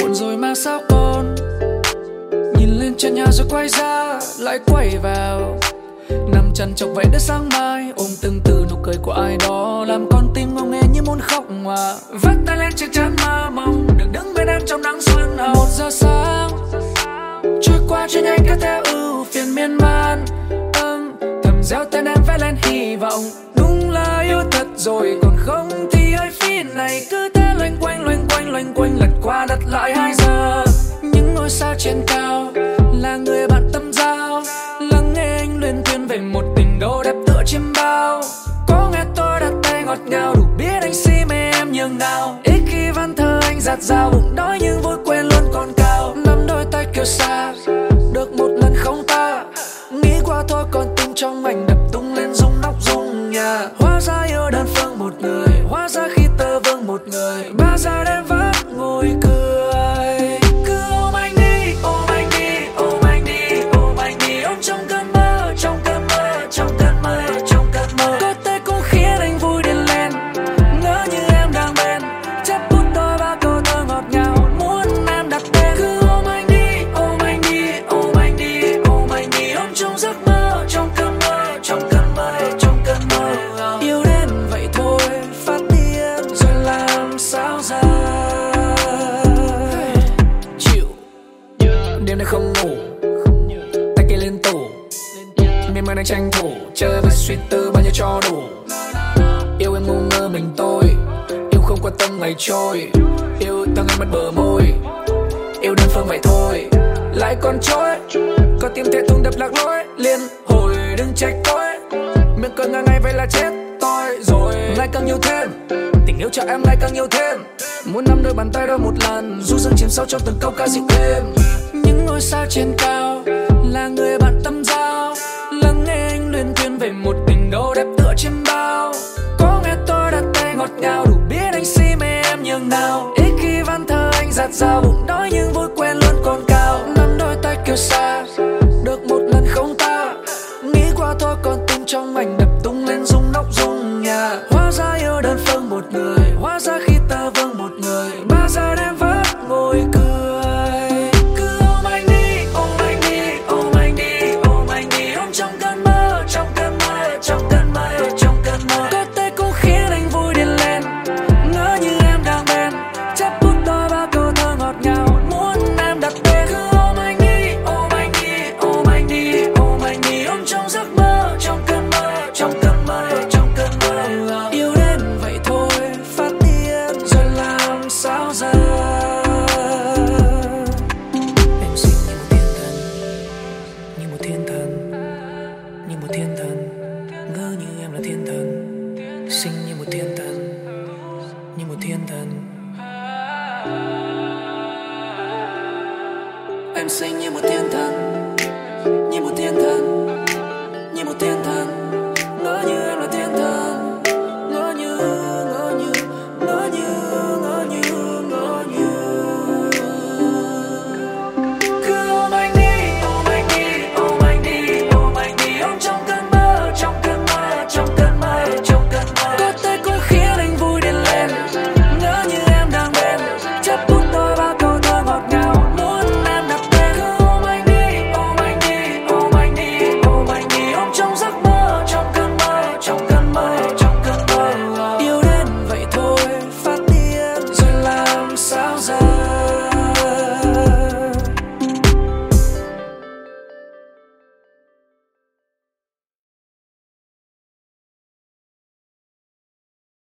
buồn rồi mà sao con nhìn lên trên nhà rồi quay ra, lại quay vào. Nằm chăn chọc vậy đến sáng mai, ôm từng từ nụ cười của ai đó. Làm con tim ngông nghe như muốn khóc mà. Vắt tay lên trên trán mơ mong được đứng bên em trong nắng xuân hồng một giờ sáng. Trôi qua trên nhanh cứ theo ưu phiền miên man. Âm thầm gieo tên em vẽ lên hy vọng. Đúng là yêu thật rồi, còn không thì ơi phí này cứ thế lật qua đặt lại hai giờ. Những ngôi sao trên cao là người bạn tâm giao. Lắng nghe anh luyên thuyên về một tình đâu đẹp tựa chim bao. Có nghe tôi đặt tay ngọt ngào, đủ biết anh si mê em nhường nào. Ít khi văn thơ anh giạt dao bụng đói nhưng vui quên luôn còn cao. Nắm đôi tay kêu xa, được một lần không ta. Nghĩ qua thôi còn tim trong anh đập tung lên rung nóc rung nhà. Hóa ra yêu đơn phương một người. Không ngủ. Tay kia lên tủ. Miên man đang tranh thủ chơi với suy tư bao nhiêu cho đủ. Yêu em ngu ngơ mình tôi. Yêu không quan tâm ngày trôi. Yêu tăng anh mất bờ môi. Yêu đơn phương vậy thôi. Lại còn trôi có tim thế thùng đập lạc lối. Liên hồi đừng trách tôi. Miệng cười ngang ngày vậy là chết tôi rồi. Ngày càng nhiều thêm. Tình yêu cho em ngày càng nhiều thêm. Muốn nắm đôi bàn tay đôi một lần. Du dương chìm sâu trong từng câu ca dịu êm những ngôi sao trên cao, là người bạn tâm giao. Lắng nghe anh luyên thuyên về một tình đâu đẹp tựa trên bao. Có nghe tôi đặt tay ngọt ngào, đủ biết anh si mê em nhường nào. Ít khi văn thơ anh giạt dao bụng đói nhưng vui quen luôn còn cao. Nắm đôi tay kêu xa, được một lần không ta. Nghĩ qua thôi, còn tim trong mảnh đập tung lên rung nóc rung nhà. Hóa ra yêu đơn phương một người, hóa ra khi thiên thần. Sinh như một thiên thần. Như một thiên thần. Em sinh như một thiên thần. Như một thiên thần.